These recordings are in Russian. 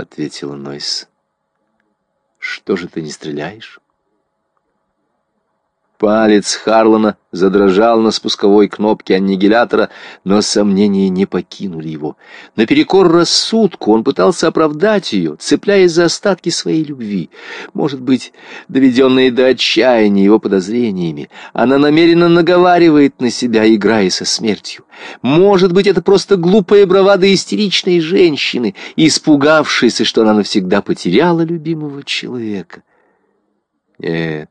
ответила Нойс. Что же ты не стреляешь? Палец Харлана задрожал на спусковой кнопке аннигилятора, но сомнения не покинули его. Наперекор рассудку он пытался оправдать ее, цепляясь за остатки своей любви. Может быть, доведенные до отчаяния его подозрениями, она намеренно наговаривает на себя, играя со смертью. Может быть, это просто глупая бравада истеричной женщины, испугавшейся, что она навсегда потеряла любимого человека. Нет,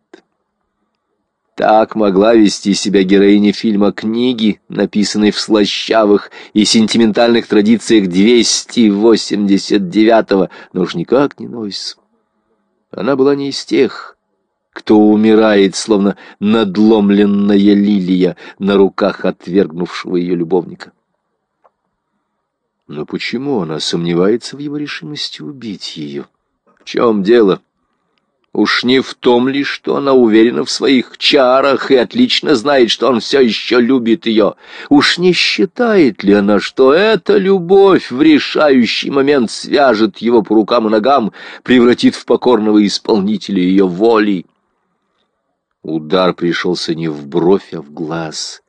так могла вести себя героиня фильма «Книги», написанной в слащавых и сентиментальных традициях 289-го, но уж никак не Нойс. Она была не из тех, кто умирает, словно надломленная лилия на руках отвергнувшего ее любовника. Но почему она сомневается в его решимости убить ее? В чем дело? — Уж не в том ли, что она уверена в своих чарах и отлично знает, что он все еще любит ее? Уж не считает ли она, что эта любовь в решающий момент свяжет его по рукам и ногам, превратит в покорного исполнителя ее воли? Удар пришелся не в бровь, а в глаз.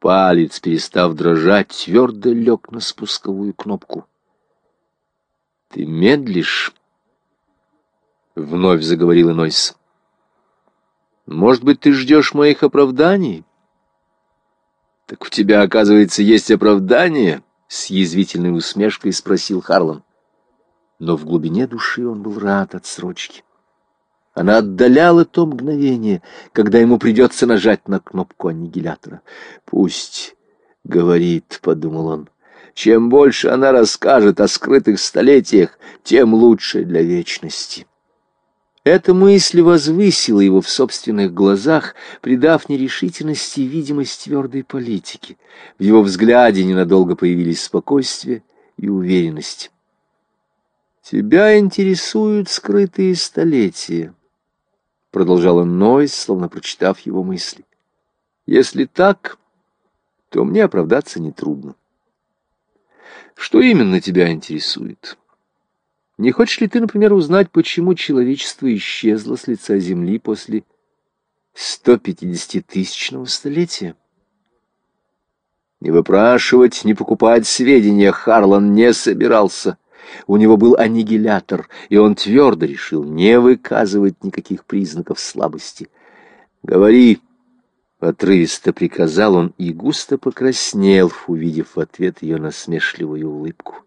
Палец, перестав дрожать, твердо лег на спусковую кнопку. «Ты медлишь?» — вновь заговорил Инойс. «Может быть, ты ждешь моих оправданий?» «Так у тебя, оказывается, есть оправдание?» — с язвительной усмешкой спросил Харлан. Но в глубине души он был рад отсрочке. Она отдаляла то мгновение, когда ему придется нажать на кнопку аннигилятора. «Пусть говорит», — подумал он. «Чем больше она расскажет о скрытых столетиях, тем лучше для вечности». Эта мысль возвысила его в собственных глазах, придав нерешительности видимость твердой политики. В его взгляде ненадолго появились спокойствие и уверенность. «Тебя интересуют скрытые столетия», — продолжала Нойс, словно прочитав его мысли. «Если так, то мне оправдаться нетрудно. Что именно тебя интересует?» Не хочешь ли ты, например, узнать, почему человечество исчезло с лица Земли после 150-тысячного столетия? Не выпрашивать, не покупать сведения Харлан не собирался. У него был аннигилятор, и он твердо решил не выказывать никаких признаков слабости. «Говори!» — отрывисто приказал он и густо покраснел, увидев в ответ ее насмешливую улыбку.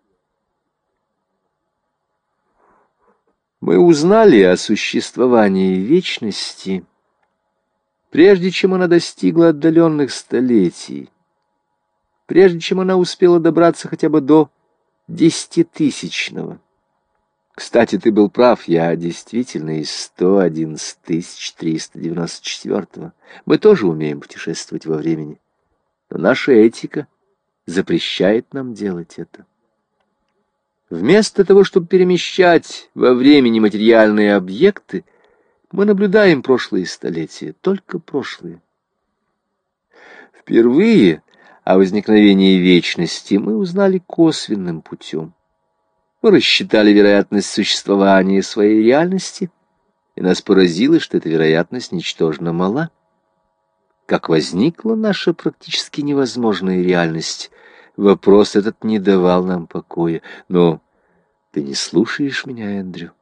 Мы узнали о существовании вечности, прежде чем она достигла отдаленных столетий, прежде чем она успела добраться хотя бы до десятитысячного. Кстати, ты был прав, я действительно из 111 394 Мы тоже умеем путешествовать во времени, но наша этика запрещает нам делать это. Вместо того, чтобы перемещать во времени материальные объекты, мы наблюдаем прошлые столетия, только прошлые. Впервые о возникновении вечности мы узнали косвенным путем. Мы рассчитали вероятность существования своей реальности, и нас поразило, что эта вероятность ничтожно мала. Как возникла наша практически невозможная реальность, Вопрос этот не давал нам покоя. Но ты не слушаешь меня, Эндрю?